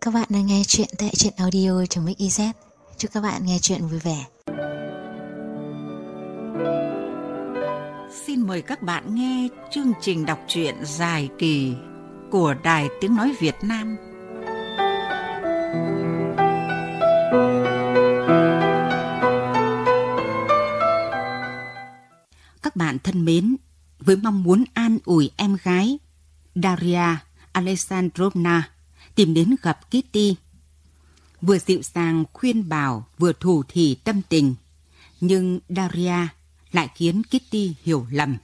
Các bạn đang nghe chuyện tại truyện audio.mix.iz Chúc các bạn nghe chuyện vui vẻ. Xin mời các bạn nghe chương trình đọc truyện dài kỳ của Đài Tiếng Nói Việt Nam. Các bạn thân mến, với mong muốn an ủi em gái Daria Alexandrovna tìm đến gặp Kitty. Vừa dịu dàng khuyên bảo vừa thủ thỉ tâm tình, nhưng Daria lại khiến Kitty hiểu lầm.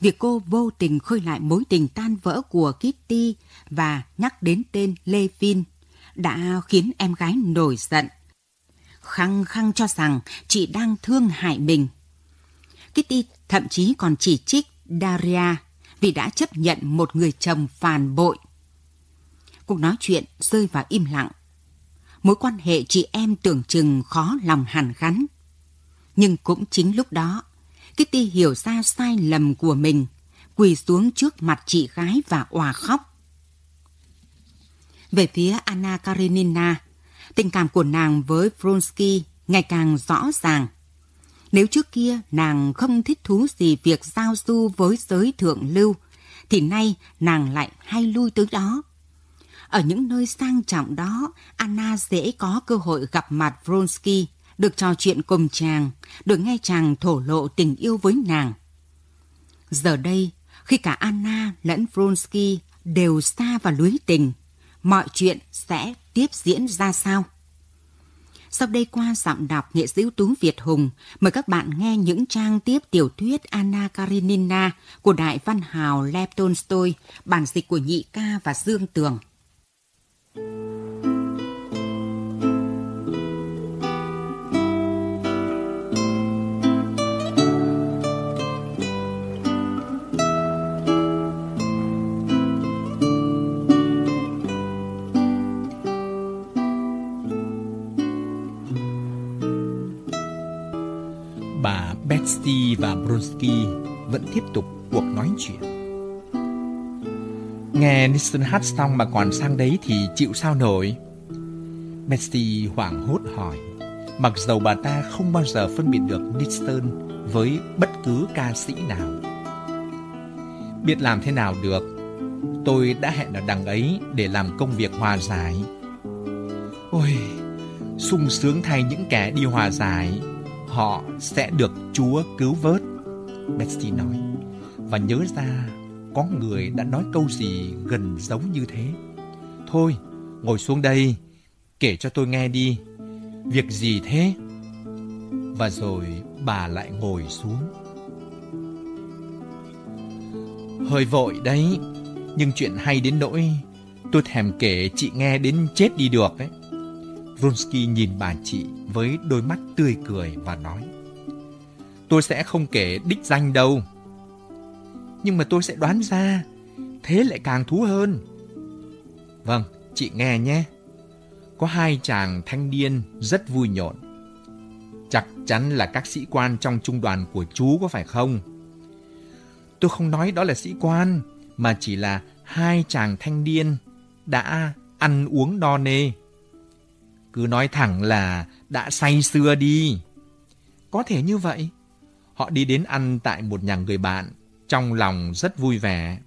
Việc cô vô tình khơi lại mối tình tan vỡ của Kitty và nhắc đến tên Levin đã khiến em gái nổi giận. Khăng khăng cho rằng chị đang thương hại mình. Kitty thậm chí còn chỉ trích Daria vì đã chấp nhận một người chồng phản bội. Cuộc nói chuyện rơi vào im lặng. Mối quan hệ chị em tưởng chừng khó lòng hàn gắn. Nhưng cũng chính lúc đó, Kitty hiểu ra sai lầm của mình, quỳ xuống trước mặt chị gái và òa khóc. Về phía Anna Karenina, tình cảm của nàng với Vronsky ngày càng rõ ràng. Nếu trước kia nàng không thích thú gì việc giao du với giới thượng lưu, thì nay nàng lại hay lui tới đó. Ở những nơi sang trọng đó, Anna dễ có cơ hội gặp mặt Vronsky, được trò chuyện cùng chàng, được nghe chàng thổ lộ tình yêu với nàng. Giờ đây, khi cả Anna lẫn Vronsky đều xa vào lưới tình, mọi chuyện sẽ tiếp diễn ra sao? Sau đây qua giọng đọc nghệ sĩ ưu tú Việt Hùng, mời các bạn nghe những trang tiếp tiểu thuyết Anna Karenina của đại văn hào Lev Tolstoy, bản dịch của Nhị Ca và Dương Tường. Vronsky vẫn tiếp tục cuộc nói chuyện. Nghe Nixon hát xong mà còn sang đấy thì chịu sao nổi? Betsy hoảng hốt hỏi, mặc dầu bà ta không bao giờ phân biệt được Nixon với bất cứ ca sĩ nào. Biết làm thế nào được, tôi đã hẹn ở đằng ấy để làm công việc hòa giải. Ôi, sung sướng thay những kẻ đi hòa giải họ sẽ được Chúa cứu vớt. Betsy nói, và nhớ ra có người đã nói câu gì gần giống như thế. Thôi, ngồi xuống đây, kể cho tôi nghe đi. Việc gì thế? Và rồi bà lại ngồi xuống. Hơi vội đấy, nhưng chuyện hay đến nỗi tôi thèm kể chị nghe đến chết đi được ấy. Vronsky nhìn bà chị với đôi mắt tươi cười và nói Tôi sẽ không kể đích danh đâu. Nhưng mà tôi sẽ đoán ra, thế lại càng thú hơn. Vâng, chị nghe nhé. Có hai chàng thanh niên rất vui nhộn. Chắc chắn là các sĩ quan trong trung đoàn của chú có phải không? Tôi không nói đó là sĩ quan, mà chỉ là hai chàng thanh niên đã ăn uống đo nê. Cứ nói thẳng là đã say xưa đi. Có thể như vậy. Họ đi đến ăn tại một nhà người bạn, trong lòng rất vui vẻ.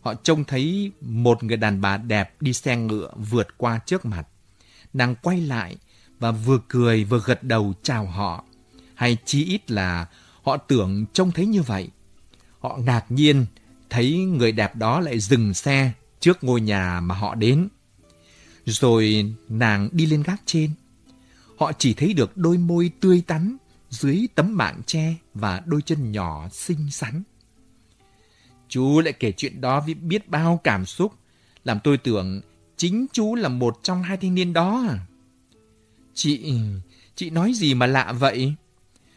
Họ trông thấy một người đàn bà đẹp đi xe ngựa vượt qua trước mặt. Nàng quay lại và vừa cười vừa gật đầu chào họ. Hay chí ít là họ tưởng trông thấy như vậy. Họ ngạc nhiên thấy người đẹp đó lại dừng xe trước ngôi nhà mà họ đến. Rồi nàng đi lên gác trên. Họ chỉ thấy được đôi môi tươi tắn dưới tấm mạng tre và đôi chân nhỏ xinh xắn. Chú lại kể chuyện đó với biết bao cảm xúc, làm tôi tưởng chính chú là một trong hai thanh niên đó à? Chị, chị nói gì mà lạ vậy?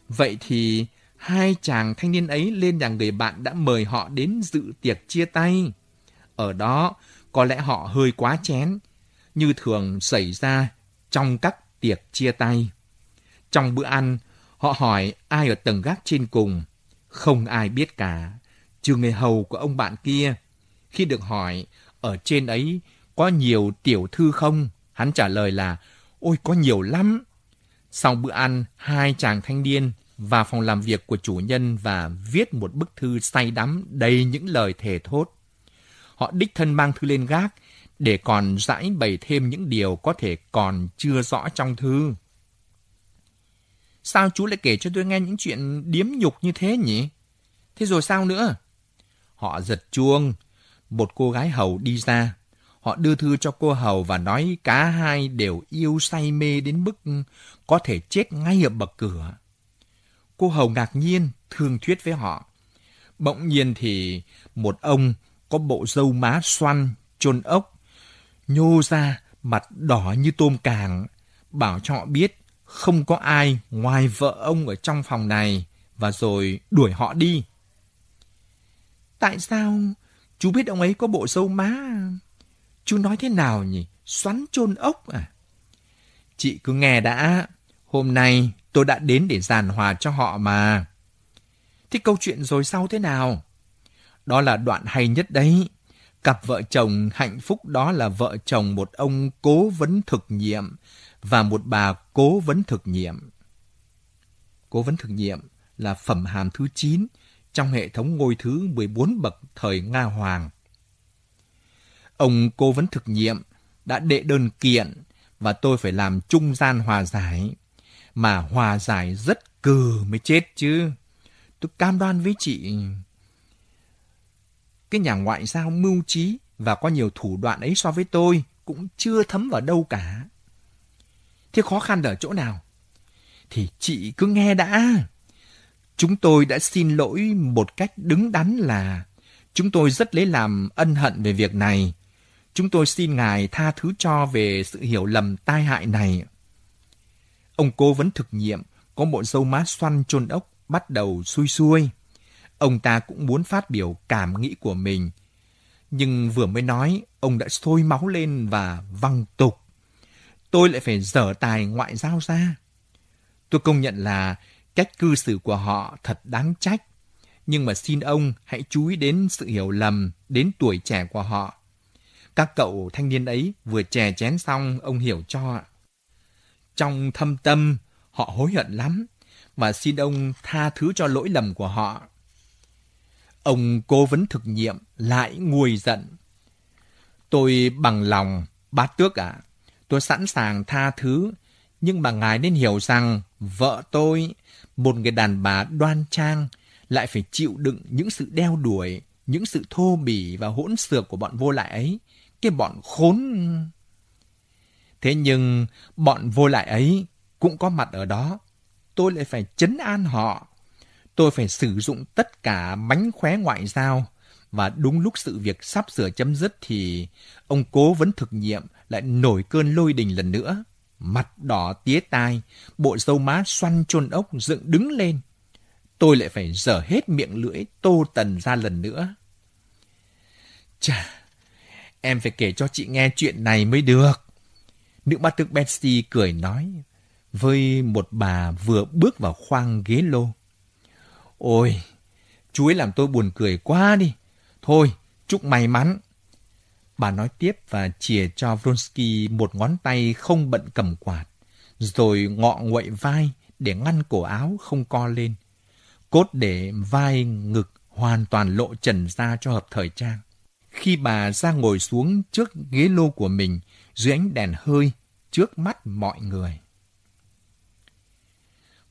Vậy thì hai chàng thanh niên ấy lên nhà người bạn đã mời họ đến dự tiệc chia tay. Ở đó, có lẽ họ hơi quá chén, như thường xảy ra trong các tiệc chia tay. Trong bữa ăn, họ hỏi ai ở tầng gác trên cùng. Không ai biết cả, trừ người hầu của ông bạn kia. Khi được hỏi, ở trên ấy có nhiều tiểu thư không? Hắn trả lời là, ôi có nhiều lắm. Sau bữa ăn, hai chàng thanh niên vào phòng làm việc của chủ nhân và viết một bức thư say đắm đầy những lời thề thốt. Họ đích thân mang thư lên gác để còn giải bày thêm những điều có thể còn chưa rõ trong thư. Sao chú lại kể cho tôi nghe những chuyện điếm nhục như thế nhỉ? Thế rồi sao nữa? Họ giật chuông. Một cô gái hầu đi ra. Họ đưa thư cho cô hầu và nói cả hai đều yêu say mê đến mức có thể chết ngay ở bậc cửa. Cô hầu ngạc nhiên, thương thuyết với họ. Bỗng nhiên thì một ông có bộ râu má xoăn, chôn ốc, nhô ra, mặt đỏ như tôm càng, bảo cho họ biết không có ai ngoài vợ ông ở trong phòng này và rồi đuổi họ đi. Tại sao chú biết ông ấy có bộ râu má? Chú nói thế nào nhỉ? Xoắn chôn ốc à? Chị cứ nghe đã. Hôm nay tôi đã đến để giàn hòa cho họ mà. Thế câu chuyện rồi sau thế nào? Đó là đoạn hay nhất đấy. Cặp vợ chồng hạnh phúc đó là vợ chồng một ông cố vấn thực nhiệm và một bà cố vấn thực nghiệm. Cố vấn thực nghiệm là phẩm hàm thứ 9 trong hệ thống ngôi thứ 14 bậc thời Nga Hoàng. Ông cố vấn thực nghiệm đã đệ đơn kiện và tôi phải làm trung gian hòa giải. Mà hòa giải rất cừ mới chết chứ. Tôi cam đoan với chị. Cái nhà ngoại giao mưu trí và có nhiều thủ đoạn ấy so với tôi cũng chưa thấm vào đâu cả. Thế khó khăn ở chỗ nào? Thì chị cứ nghe đã. Chúng tôi đã xin lỗi một cách đứng đắn là chúng tôi rất lấy làm ân hận về việc này. Chúng tôi xin Ngài tha thứ cho về sự hiểu lầm tai hại này. Ông cố vấn thực nhiệm, có bộ dâu má xoăn chôn ốc, bắt đầu xuôi xuôi. Ông ta cũng muốn phát biểu cảm nghĩ của mình. Nhưng vừa mới nói, ông đã sôi máu lên và văng tục. Tôi lại phải dở tài ngoại giao ra. Tôi công nhận là cách cư xử của họ thật đáng trách. Nhưng mà xin ông hãy chú ý đến sự hiểu lầm, đến tuổi trẻ của họ. Các cậu thanh niên ấy vừa chè chén xong, ông hiểu cho. Trong thâm tâm, họ hối hận lắm và xin ông tha thứ cho lỗi lầm của họ. Ông cố vấn thực nhiệm lại nguôi giận. Tôi bằng lòng, bát tước ạ, à, tôi sẵn sàng tha thứ, nhưng mà ngài nên hiểu rằng vợ tôi, một người đàn bà đoan trang, lại phải chịu đựng những sự đeo đuổi, những sự thô bỉ và hỗn xược của bọn vô lại ấy. Cái bọn khốn... Thế nhưng bọn vô lại ấy cũng có mặt ở đó. Tôi lại phải chấn an họ. Tôi phải sử dụng tất cả mánh khóe ngoại giao. Và đúng lúc sự việc sắp sửa chấm dứt thì ông cố vấn thực nhiệm lại nổi cơn lôi đình lần nữa. Mặt đỏ tía tai, bộ dâu má xoăn chôn ốc dựng đứng lên. Tôi lại phải dở hết miệng lưỡi tô tần ra lần nữa. Chà, em phải kể cho chị nghe chuyện này mới được. Nữ bát tước Betsy cười nói với một bà vừa bước vào khoang ghế lô. Ôi, chú ấy làm tôi buồn cười quá đi. Thôi, chúc may mắn. Bà nói tiếp và chìa cho Vronsky một ngón tay không bận cầm quạt, rồi ngọ nguậy vai để ngăn cổ áo không co lên. Cốt để vai ngực hoàn toàn lộ trần ra cho hợp thời trang. Khi bà ra ngồi xuống trước ghế lô của mình, dưới ánh đèn hơi, trước mắt mọi người.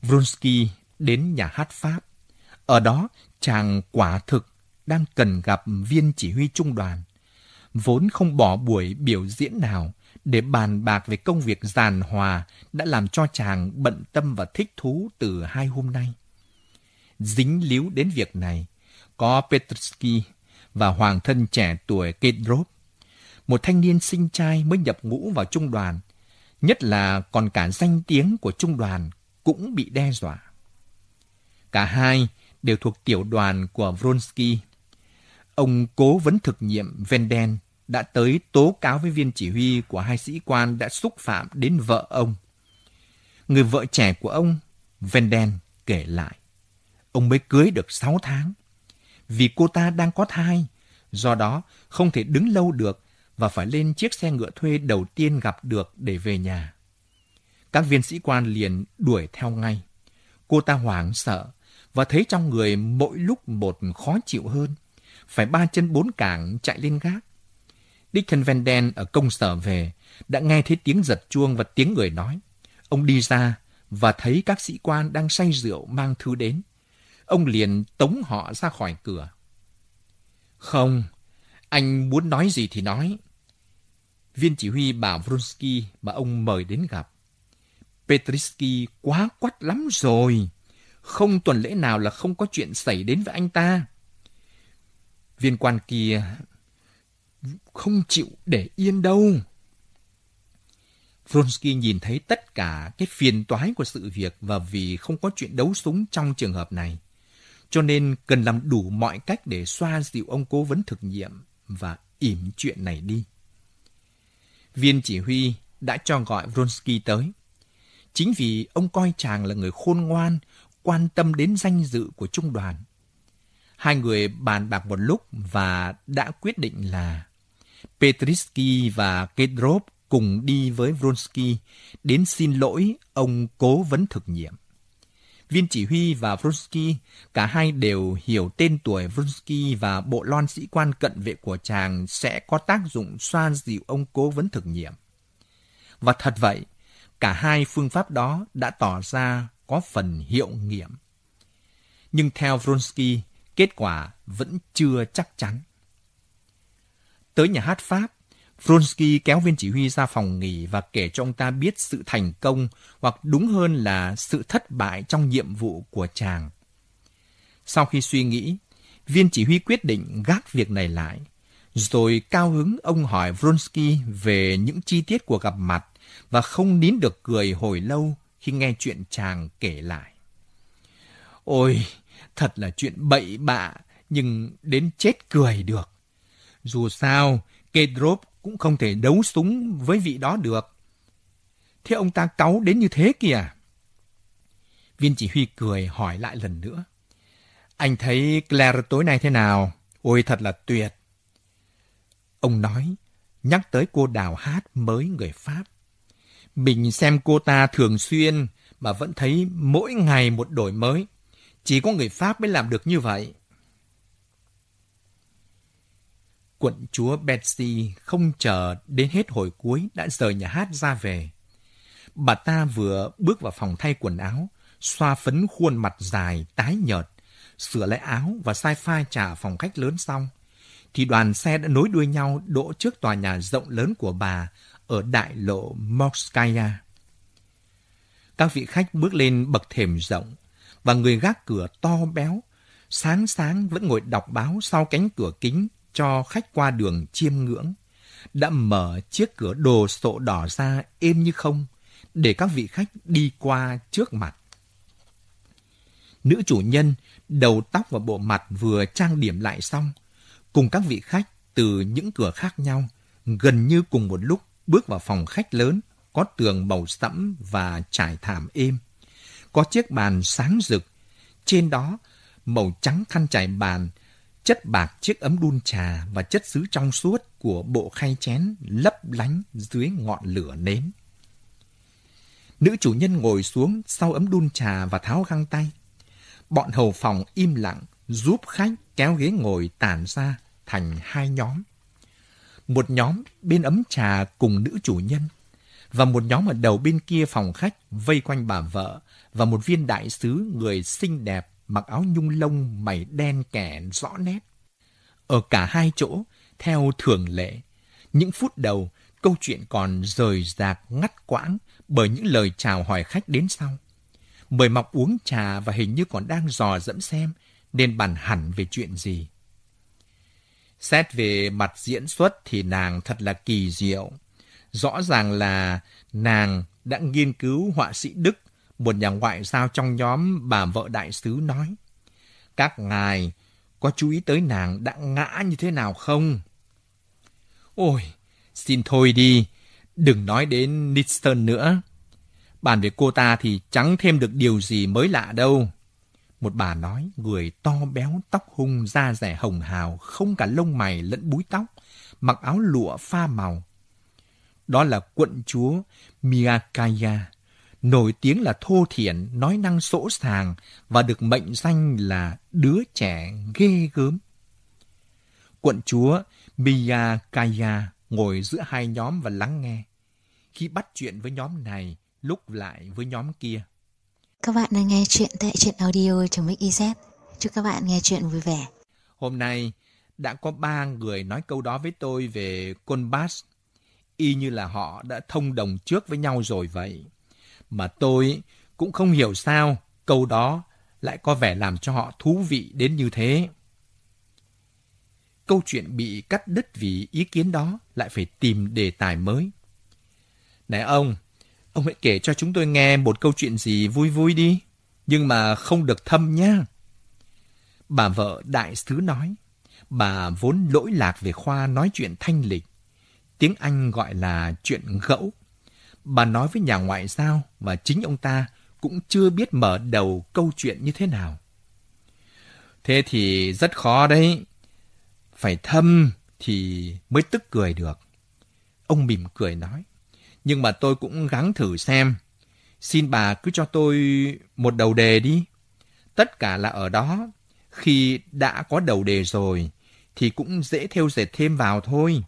Vronsky đến nhà hát Pháp. Ở đó, chàng quả thực đang cần gặp viên chỉ huy trung đoàn. Vốn không bỏ buổi biểu diễn nào để bàn bạc về công việc giàn hòa đã làm cho chàng bận tâm và thích thú từ hai hôm nay. Dính líu đến việc này, có Petrsky và hoàng thân trẻ tuổi Kedrov, một thanh niên sinh trai mới nhập ngũ vào trung đoàn, nhất là còn cả danh tiếng của trung đoàn cũng bị đe dọa. Cả hai đều thuộc tiểu đoàn của Vronsky. Ông cố vấn thực nhiệm Venden đã tới tố cáo với viên chỉ huy của hai sĩ quan đã xúc phạm đến vợ ông. Người vợ trẻ của ông, Venden, kể lại. Ông mới cưới được 6 tháng. Vì cô ta đang có thai, do đó không thể đứng lâu được và phải lên chiếc xe ngựa thuê đầu tiên gặp được để về nhà. Các viên sĩ quan liền đuổi theo ngay. Cô ta hoảng sợ và thấy trong người mỗi lúc một khó chịu hơn. Phải ba chân bốn cẳng chạy lên gác. Dickon Van Den ở công sở về đã nghe thấy tiếng giật chuông và tiếng người nói. Ông đi ra và thấy các sĩ quan đang say rượu mang thư đến. Ông liền tống họ ra khỏi cửa. Không, anh muốn nói gì thì nói. Viên chỉ huy bảo Vronsky mà ông mời đến gặp. Petrisky quá quắt lắm rồi. Không tuần lễ nào là không có chuyện xảy đến với anh ta. Viên quan kia không chịu để yên đâu. Vronsky nhìn thấy tất cả cái phiền toái của sự việc và vì không có chuyện đấu súng trong trường hợp này. Cho nên cần làm đủ mọi cách để xoa dịu ông cố vấn thực nghiệm và ỉm chuyện này đi. Viên chỉ huy đã cho gọi Vronsky tới. Chính vì ông coi chàng là người khôn ngoan, quan tâm đến danh dự của trung đoàn. Hai người bàn bạc một lúc và đã quyết định là Petrisky và Kedrov cùng đi với Vronsky đến xin lỗi ông cố vấn thực nhiệm. Viên chỉ huy và Vronsky, cả hai đều hiểu tên tuổi Vronsky và bộ loan sĩ quan cận vệ của chàng sẽ có tác dụng xoa dịu ông cố vấn thực nhiệm. Và thật vậy, cả hai phương pháp đó đã tỏ ra có phần hiệu nghiệm. Nhưng theo Vronsky, kết quả vẫn chưa chắc chắn. Tới nhà hát Pháp, Vronsky kéo viên chỉ huy ra phòng nghỉ và kể cho ông ta biết sự thành công hoặc đúng hơn là sự thất bại trong nhiệm vụ của chàng. Sau khi suy nghĩ, viên chỉ huy quyết định gác việc này lại. Rồi cao hứng ông hỏi Vronsky về những chi tiết của gặp mặt và không nín được cười hồi lâu khi nghe chuyện chàng kể lại. Ôi, thật là chuyện bậy bạ, nhưng đến chết cười được. Dù sao, Kedrop cũng không thể đấu súng với vị đó được. Thế ông ta cáu đến như thế kìa. Viên chỉ huy cười hỏi lại lần nữa. Anh thấy Claire tối nay thế nào? Ôi thật là tuyệt. Ông nói, nhắc tới cô đào hát mới người Pháp. Mình xem cô ta thường xuyên mà vẫn thấy mỗi ngày một đổi mới. Chỉ có người Pháp mới làm được như vậy. Quận chúa Betsy không chờ đến hết hồi cuối đã rời nhà hát ra về. Bà ta vừa bước vào phòng thay quần áo, xoa phấn khuôn mặt dài, tái nhợt, sửa lại áo và sai pha trả phòng khách lớn xong, thì đoàn xe đã nối đuôi nhau đỗ trước tòa nhà rộng lớn của bà ở đại lộ Morskaya. Các vị khách bước lên bậc thềm rộng và người gác cửa to béo, sáng sáng vẫn ngồi đọc báo sau cánh cửa kính cho khách qua đường chiêm ngưỡng, đã mở chiếc cửa đồ sộ đỏ ra êm như không để các vị khách đi qua trước mặt. Nữ chủ nhân, đầu tóc và bộ mặt vừa trang điểm lại xong, cùng các vị khách từ những cửa khác nhau, gần như cùng một lúc bước vào phòng khách lớn, có tường màu sẫm và trải thảm êm. Có chiếc bàn sáng rực, trên đó màu trắng khăn trải bàn chất bạc chiếc ấm đun trà và chất xứ trong suốt của bộ khay chén lấp lánh dưới ngọn lửa nến. Nữ chủ nhân ngồi xuống sau ấm đun trà và tháo găng tay. Bọn hầu phòng im lặng giúp khách kéo ghế ngồi tản ra thành hai nhóm. Một nhóm bên ấm trà cùng nữ chủ nhân và một nhóm ở đầu bên kia phòng khách vây quanh bà vợ và một viên đại sứ người xinh đẹp mặc áo nhung lông mày đen kẻ rõ nét. Ở cả hai chỗ, theo thường lệ, những phút đầu, câu chuyện còn rời rạc ngắt quãng bởi những lời chào hỏi khách đến sau. Mời mọc uống trà và hình như còn đang dò dẫm xem nên bàn hẳn về chuyện gì. Xét về mặt diễn xuất thì nàng thật là kỳ diệu. Rõ ràng là nàng đã nghiên cứu họa sĩ Đức một nhà ngoại giao trong nhóm bà vợ đại sứ nói. Các ngài có chú ý tới nàng đã ngã như thế nào không? Ôi, xin thôi đi, đừng nói đến Nixon nữa. Bàn về cô ta thì chẳng thêm được điều gì mới lạ đâu. Một bà nói, người to béo, tóc hung, da rẻ hồng hào, không cả lông mày lẫn búi tóc, mặc áo lụa pha màu. Đó là quận chúa Miyakaya, nổi tiếng là thô thiển, nói năng sỗ sàng và được mệnh danh là đứa trẻ ghê gớm. Quận chúa Miyakaya ngồi giữa hai nhóm và lắng nghe. Khi bắt chuyện với nhóm này, lúc lại với nhóm kia. Các bạn đang nghe chuyện tại truyện audio trong Mix Chúc các bạn nghe chuyện vui vẻ. Hôm nay đã có ba người nói câu đó với tôi về Conbas, y như là họ đã thông đồng trước với nhau rồi vậy. Mà tôi cũng không hiểu sao câu đó lại có vẻ làm cho họ thú vị đến như thế. Câu chuyện bị cắt đứt vì ý kiến đó lại phải tìm đề tài mới. Này ông, ông hãy kể cho chúng tôi nghe một câu chuyện gì vui vui đi, nhưng mà không được thâm nhá. Bà vợ đại sứ nói, bà vốn lỗi lạc về khoa nói chuyện thanh lịch. Tiếng Anh gọi là chuyện gẫu. Bà nói với nhà ngoại giao và chính ông ta cũng chưa biết mở đầu câu chuyện như thế nào. Thế thì rất khó đấy. Phải thâm thì mới tức cười được. Ông mỉm cười nói. Nhưng mà tôi cũng gắng thử xem. Xin bà cứ cho tôi một đầu đề đi. Tất cả là ở đó. Khi đã có đầu đề rồi, thì cũng dễ theo dệt thêm vào thôi.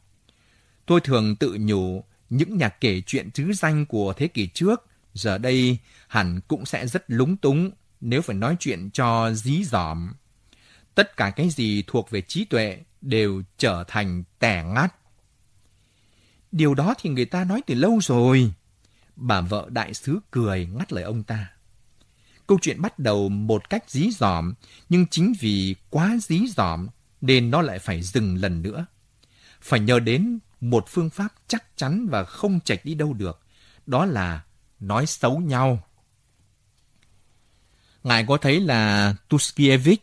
Tôi thường tự nhủ những nhà kể chuyện trứ danh của thế kỷ trước, giờ đây hẳn cũng sẽ rất lúng túng nếu phải nói chuyện cho dí dỏm. Tất cả cái gì thuộc về trí tuệ đều trở thành tẻ ngắt. Điều đó thì người ta nói từ lâu rồi. Bà vợ đại sứ cười ngắt lời ông ta. Câu chuyện bắt đầu một cách dí dỏm, nhưng chính vì quá dí dỏm nên nó lại phải dừng lần nữa. Phải nhờ đến một phương pháp chắc chắn và không chạch đi đâu được. Đó là nói xấu nhau. Ngài có thấy là Tuskiewicz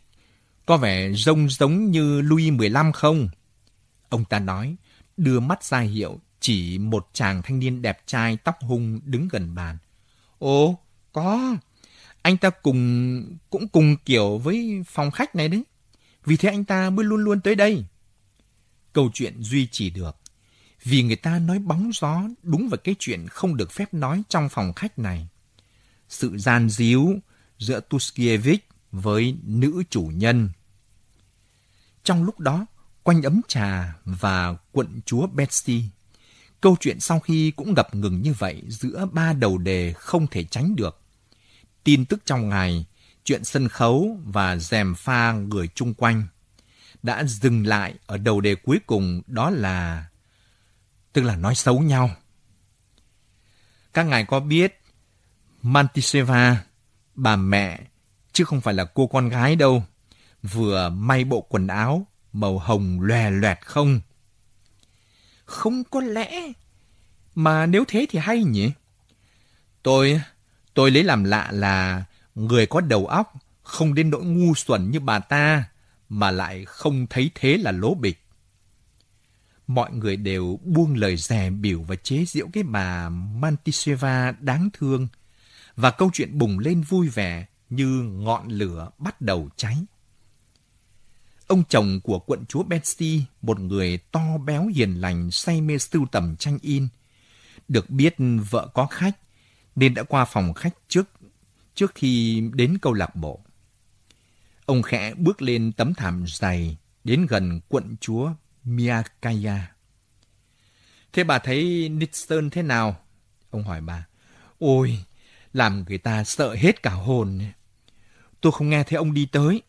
có vẻ rông giống như Louis XV không? Ông ta nói, đưa mắt ra hiệu chỉ một chàng thanh niên đẹp trai tóc hung đứng gần bàn. Ồ, có. Anh ta cùng cũng cùng kiểu với phòng khách này đấy. Vì thế anh ta mới luôn luôn tới đây. Câu chuyện duy trì được. Vì người ta nói bóng gió đúng vào cái chuyện không được phép nói trong phòng khách này. Sự gian díu giữa Tuskiewicz với nữ chủ nhân. Trong lúc đó, quanh ấm trà và quận chúa Betsy, câu chuyện sau khi cũng ngập ngừng như vậy giữa ba đầu đề không thể tránh được. Tin tức trong ngày, chuyện sân khấu và dèm pha người chung quanh đã dừng lại ở đầu đề cuối cùng đó là tức là nói xấu nhau. Các ngài có biết Mantiseva, bà mẹ, chứ không phải là cô con gái đâu, vừa may bộ quần áo màu hồng lòe loẹt không? Không có lẽ, mà nếu thế thì hay nhỉ? Tôi, tôi lấy làm lạ là người có đầu óc không đến nỗi ngu xuẩn như bà ta, mà lại không thấy thế là lố bịch. Mọi người đều buông lời rè biểu và chế giễu cái bà Mantiseva đáng thương, và câu chuyện bùng lên vui vẻ như ngọn lửa bắt đầu cháy. Ông chồng của quận chúa Betsy, một người to béo hiền lành say mê sưu tầm tranh in, được biết vợ có khách nên đã qua phòng khách trước trước khi đến câu lạc bộ. Ông khẽ bước lên tấm thảm dày đến gần quận chúa Miyakaya. Thế bà thấy Nixon thế nào? Ông hỏi bà. Ôi, làm người ta sợ hết cả hồn. Tôi không nghe thấy ông đi tới.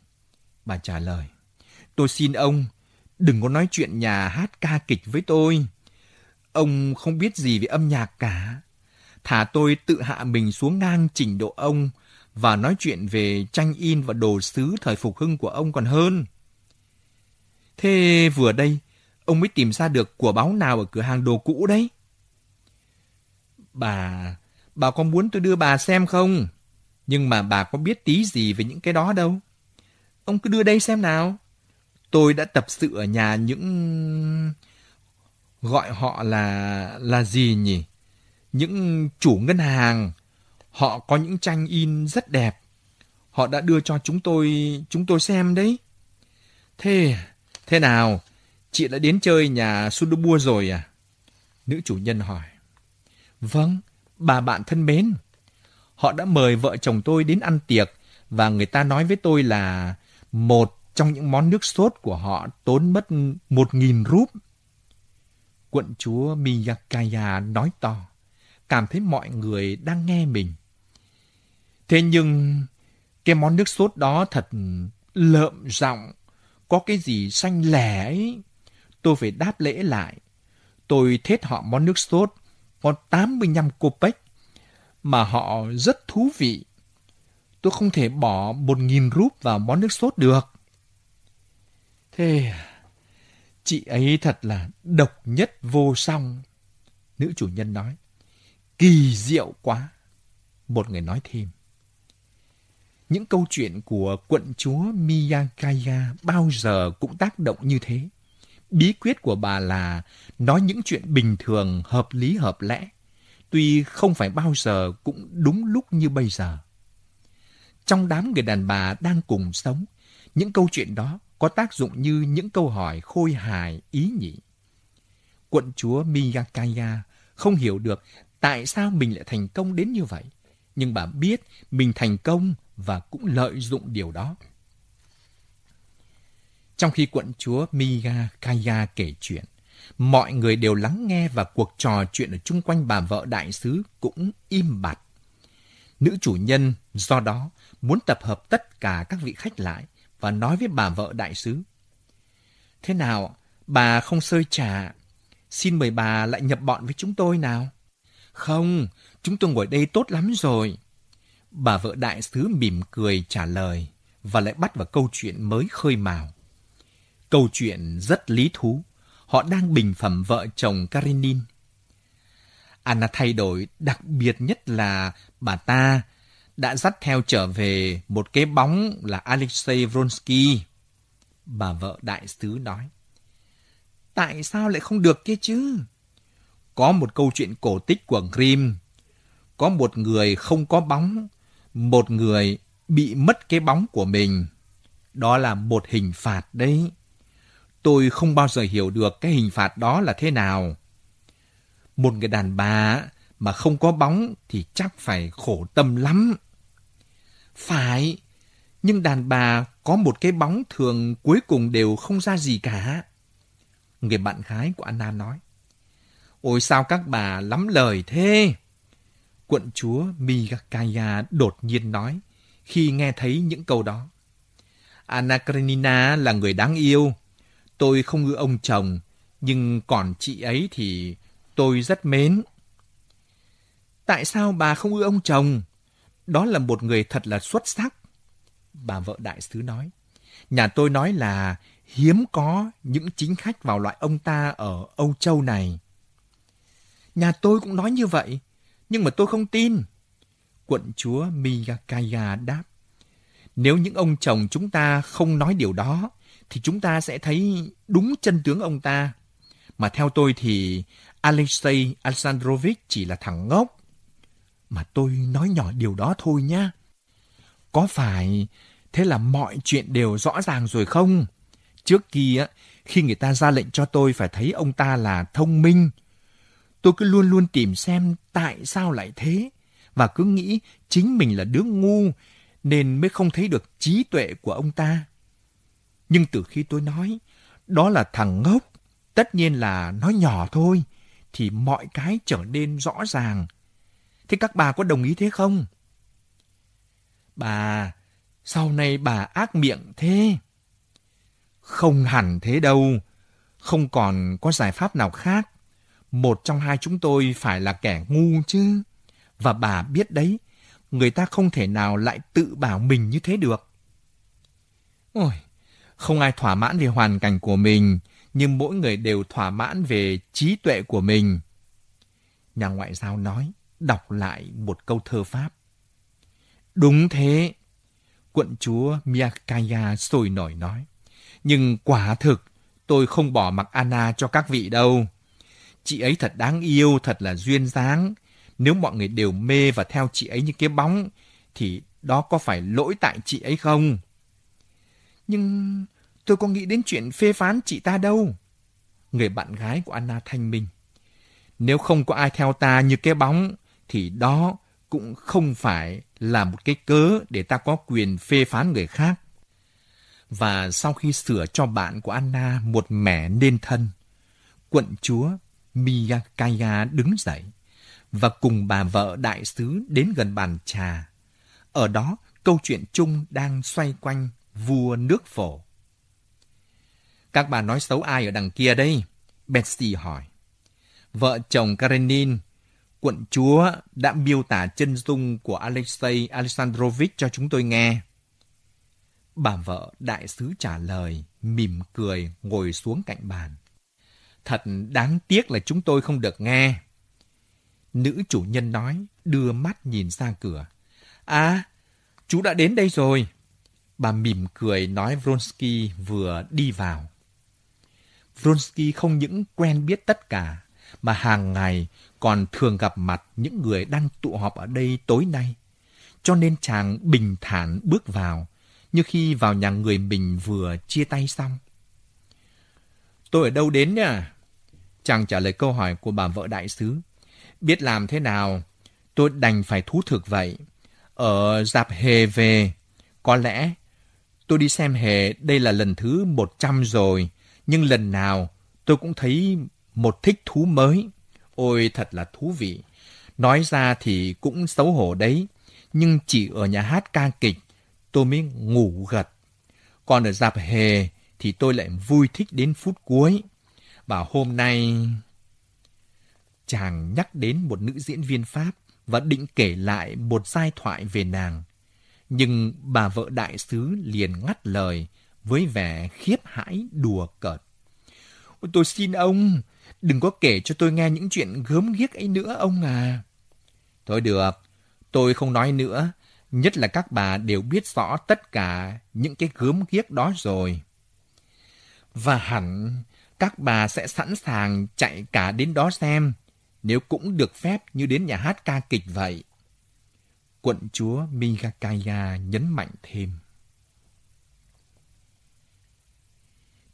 Bà trả lời. Tôi xin ông, đừng có nói chuyện nhà hát ca kịch với tôi. Ông không biết gì về âm nhạc cả. Thả tôi tự hạ mình xuống ngang trình độ ông và nói chuyện về tranh in và đồ sứ thời phục hưng của ông còn hơn. Thế vừa đây, ông mới tìm ra được của báo nào ở cửa hàng đồ cũ đấy? Bà, bà có muốn tôi đưa bà xem không? Nhưng mà bà có biết tí gì về những cái đó đâu. Ông cứ đưa đây xem nào. Tôi đã tập sự ở nhà những... Gọi họ là... là gì nhỉ? Những chủ ngân hàng. Họ có những tranh in rất đẹp. Họ đã đưa cho chúng tôi... chúng tôi xem đấy. Thế... À? Thế nào? chị đã đến chơi nhà Sundubua rồi à? Nữ chủ nhân hỏi. Vâng, bà bạn thân mến. Họ đã mời vợ chồng tôi đến ăn tiệc và người ta nói với tôi là một trong những món nước sốt của họ tốn mất một nghìn rúp. Quận chúa Miyakaya nói to, cảm thấy mọi người đang nghe mình. Thế nhưng cái món nước sốt đó thật lợm giọng, có cái gì xanh lẻ ấy. Tôi phải đáp lễ lại. Tôi thết họ món nước sốt có 85 copec mà họ rất thú vị. Tôi không thể bỏ một nghìn rúp vào món nước sốt được. Thế, à, chị ấy thật là độc nhất vô song. Nữ chủ nhân nói. Kỳ diệu quá. Một người nói thêm. Những câu chuyện của quận chúa Miyakaya bao giờ cũng tác động như thế. Bí quyết của bà là nói những chuyện bình thường, hợp lý hợp lẽ, tuy không phải bao giờ cũng đúng lúc như bây giờ. Trong đám người đàn bà đang cùng sống, những câu chuyện đó có tác dụng như những câu hỏi khôi hài ý nhị. Quận chúa Miyakaya không hiểu được tại sao mình lại thành công đến như vậy, nhưng bà biết mình thành công và cũng lợi dụng điều đó. Trong khi quận chúa Miga Kaya kể chuyện, mọi người đều lắng nghe và cuộc trò chuyện ở chung quanh bà vợ đại sứ cũng im bặt. Nữ chủ nhân do đó muốn tập hợp tất cả các vị khách lại và nói với bà vợ đại sứ. Thế nào, bà không sơi trà, xin mời bà lại nhập bọn với chúng tôi nào. Không, chúng tôi ngồi đây tốt lắm rồi. Bà vợ đại sứ mỉm cười trả lời và lại bắt vào câu chuyện mới khơi mào. Câu chuyện rất lý thú. Họ đang bình phẩm vợ chồng Karenin. Anna thay đổi đặc biệt nhất là bà ta đã dắt theo trở về một cái bóng là Alexei Vronsky. Bà vợ đại sứ nói. Tại sao lại không được kia chứ? Có một câu chuyện cổ tích của Grimm. Có một người không có bóng, một người bị mất cái bóng của mình. Đó là một hình phạt đấy. Tôi không bao giờ hiểu được cái hình phạt đó là thế nào. Một người đàn bà mà không có bóng thì chắc phải khổ tâm lắm. Phải, nhưng đàn bà có một cái bóng thường cuối cùng đều không ra gì cả. Người bạn gái của Anna nói. Ôi sao các bà lắm lời thế? Quận chúa Migakaya đột nhiên nói khi nghe thấy những câu đó. Anna Karenina là người đáng yêu. Tôi không ưa ông chồng, nhưng còn chị ấy thì tôi rất mến. Tại sao bà không ưa ông chồng? Đó là một người thật là xuất sắc. Bà vợ đại sứ nói. Nhà tôi nói là hiếm có những chính khách vào loại ông ta ở Âu Châu này. Nhà tôi cũng nói như vậy, nhưng mà tôi không tin. Quận chúa Miyakaya đáp. Nếu những ông chồng chúng ta không nói điều đó, thì chúng ta sẽ thấy đúng chân tướng ông ta. Mà theo tôi thì Alexei Alexandrovich chỉ là thằng ngốc. Mà tôi nói nhỏ điều đó thôi nhá. Có phải thế là mọi chuyện đều rõ ràng rồi không? Trước kia, khi người ta ra lệnh cho tôi phải thấy ông ta là thông minh, tôi cứ luôn luôn tìm xem tại sao lại thế và cứ nghĩ chính mình là đứa ngu nên mới không thấy được trí tuệ của ông ta. Nhưng từ khi tôi nói đó là thằng ngốc, tất nhiên là nói nhỏ thôi, thì mọi cái trở nên rõ ràng. Thế các bà có đồng ý thế không? Bà, sau này bà ác miệng thế. Không hẳn thế đâu, không còn có giải pháp nào khác. Một trong hai chúng tôi phải là kẻ ngu chứ. Và bà biết đấy, người ta không thể nào lại tự bảo mình như thế được. Ôi, không ai thỏa mãn về hoàn cảnh của mình, nhưng mỗi người đều thỏa mãn về trí tuệ của mình. Nhà ngoại giao nói, đọc lại một câu thơ Pháp. Đúng thế, quận chúa Miyakaya sôi nổi nói. Nhưng quả thực, tôi không bỏ mặc Anna cho các vị đâu. Chị ấy thật đáng yêu, thật là duyên dáng. Nếu mọi người đều mê và theo chị ấy như cái bóng, thì đó có phải lỗi tại chị ấy không? Nhưng tôi có nghĩ đến chuyện phê phán chị ta đâu. người bạn gái của Anna thanh minh. Nếu không có ai theo ta như cái bóng, thì đó cũng không phải là một cái cớ để ta có quyền phê phán người khác. Và sau khi sửa cho bạn của Anna một mẻ nên thân, quận chúa Miyakaya đứng dậy và cùng bà vợ đại sứ đến gần bàn trà. Ở đó, câu chuyện chung đang xoay quanh vua nước phổ. Các bà nói xấu ai ở đằng kia đây? Betsy hỏi. Vợ chồng Karenin, quận chúa đã miêu tả chân dung của Alexei Alexandrovich cho chúng tôi nghe. Bà vợ đại sứ trả lời, mỉm cười ngồi xuống cạnh bàn. Thật đáng tiếc là chúng tôi không được nghe. Nữ chủ nhân nói, đưa mắt nhìn ra cửa. À, chú đã đến đây rồi. Bà mỉm cười nói Vronsky vừa đi vào. Vronsky không những quen biết tất cả, mà hàng ngày còn thường gặp mặt những người đang tụ họp ở đây tối nay. Cho nên chàng bình thản bước vào, như khi vào nhà người mình vừa chia tay xong. Tôi ở đâu đến nhỉ? Chàng trả lời câu hỏi của bà vợ đại sứ. Biết làm thế nào, tôi đành phải thú thực vậy. Ở dạp hề về, có lẽ tôi đi xem hề đây là lần thứ 100 rồi, nhưng lần nào tôi cũng thấy một thích thú mới. Ôi thật là thú vị. Nói ra thì cũng xấu hổ đấy, nhưng chỉ ở nhà hát ca kịch tôi mới ngủ gật. Còn ở dạp hề thì tôi lại vui thích đến phút cuối. Và hôm nay... Chàng nhắc đến một nữ diễn viên Pháp và định kể lại một giai thoại về nàng. Nhưng bà vợ đại sứ liền ngắt lời với vẻ khiếp hãi đùa cợt. Tôi xin ông, đừng có kể cho tôi nghe những chuyện gớm ghiếc ấy nữa ông à. Thôi được, tôi không nói nữa, nhất là các bà đều biết rõ tất cả những cái gớm ghiếc đó rồi. Và hẳn các bà sẽ sẵn sàng chạy cả đến đó xem, nếu cũng được phép như đến nhà hát ca kịch vậy. Quận chúa Migakaya nhấn mạnh thêm.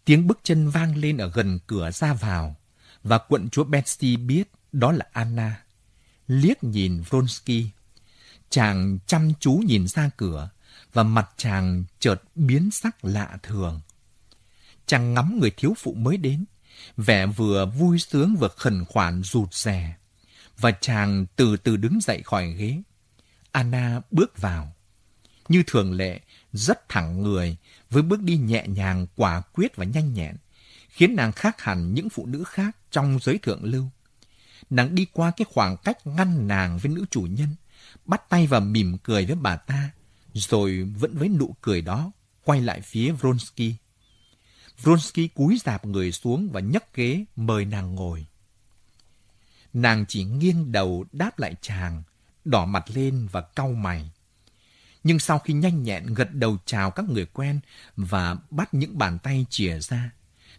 Tiếng bước chân vang lên ở gần cửa ra vào, và quận chúa Betsy biết đó là Anna. Liếc nhìn Vronsky, chàng chăm chú nhìn ra cửa, và mặt chàng chợt biến sắc lạ thường. Chàng ngắm người thiếu phụ mới đến, vẻ vừa vui sướng vừa khẩn khoản rụt rè. Và chàng từ từ đứng dậy khỏi ghế. Anna bước vào. Như thường lệ, rất thẳng người, với bước đi nhẹ nhàng, quả quyết và nhanh nhẹn, khiến nàng khác hẳn những phụ nữ khác trong giới thượng lưu. Nàng đi qua cái khoảng cách ngăn nàng với nữ chủ nhân, bắt tay và mỉm cười với bà ta, rồi vẫn với nụ cười đó, quay lại phía Vronsky. Vronsky cúi dạp người xuống và nhấc ghế mời nàng ngồi. Nàng chỉ nghiêng đầu đáp lại chàng, đỏ mặt lên và cau mày. Nhưng sau khi nhanh nhẹn gật đầu chào các người quen và bắt những bàn tay chìa ra,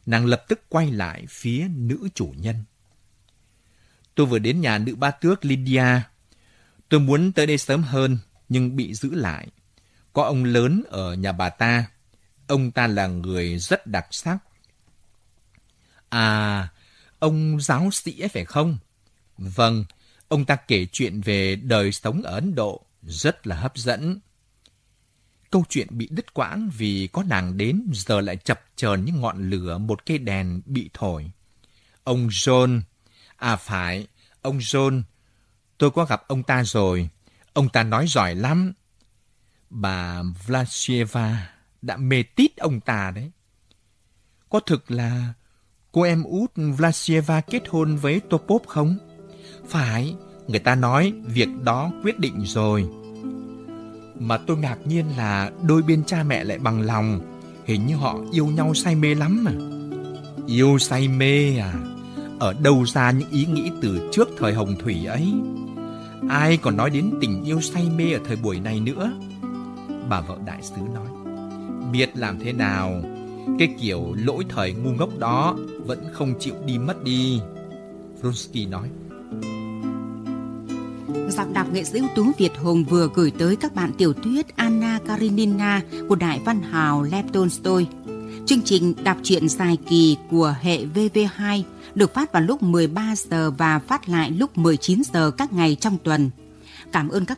nàng lập tức quay lại phía nữ chủ nhân. Tôi vừa đến nhà nữ ba tước Lydia. Tôi muốn tới đây sớm hơn, nhưng bị giữ lại. Có ông lớn ở nhà bà ta. Ông ta là người rất đặc sắc. À, ông giáo sĩ ấy phải không? Vâng, ông ta kể chuyện về đời sống ở Ấn Độ, rất là hấp dẫn. Câu chuyện bị đứt quãng vì có nàng đến giờ lại chập chờn những ngọn lửa một cây đèn bị thổi. Ông John, à phải, ông John, tôi có gặp ông ta rồi, ông ta nói giỏi lắm. Bà Vlasieva đã mê tít ông ta đấy. Có thực là cô em út Vlasieva kết hôn với Topop không? Phải, người ta nói việc đó quyết định rồi. Mà tôi ngạc nhiên là đôi bên cha mẹ lại bằng lòng. Hình như họ yêu nhau say mê lắm mà. Yêu say mê à? Ở đâu ra những ý nghĩ từ trước thời hồng thủy ấy? Ai còn nói đến tình yêu say mê ở thời buổi này nữa? Bà vợ đại sứ nói. Biết làm thế nào? Cái kiểu lỗi thời ngu ngốc đó vẫn không chịu đi mất đi. Vronsky nói giọng đọc nghệ sĩ ưu tú Việt Hùng vừa gửi tới các bạn tiểu thuyết Anna Karenina của đại văn hào Lev Tolstoy. Chương trình đọc truyện dài kỳ của hệ VV2 được phát vào lúc 13 giờ và phát lại lúc 19 giờ các ngày trong tuần. Cảm ơn các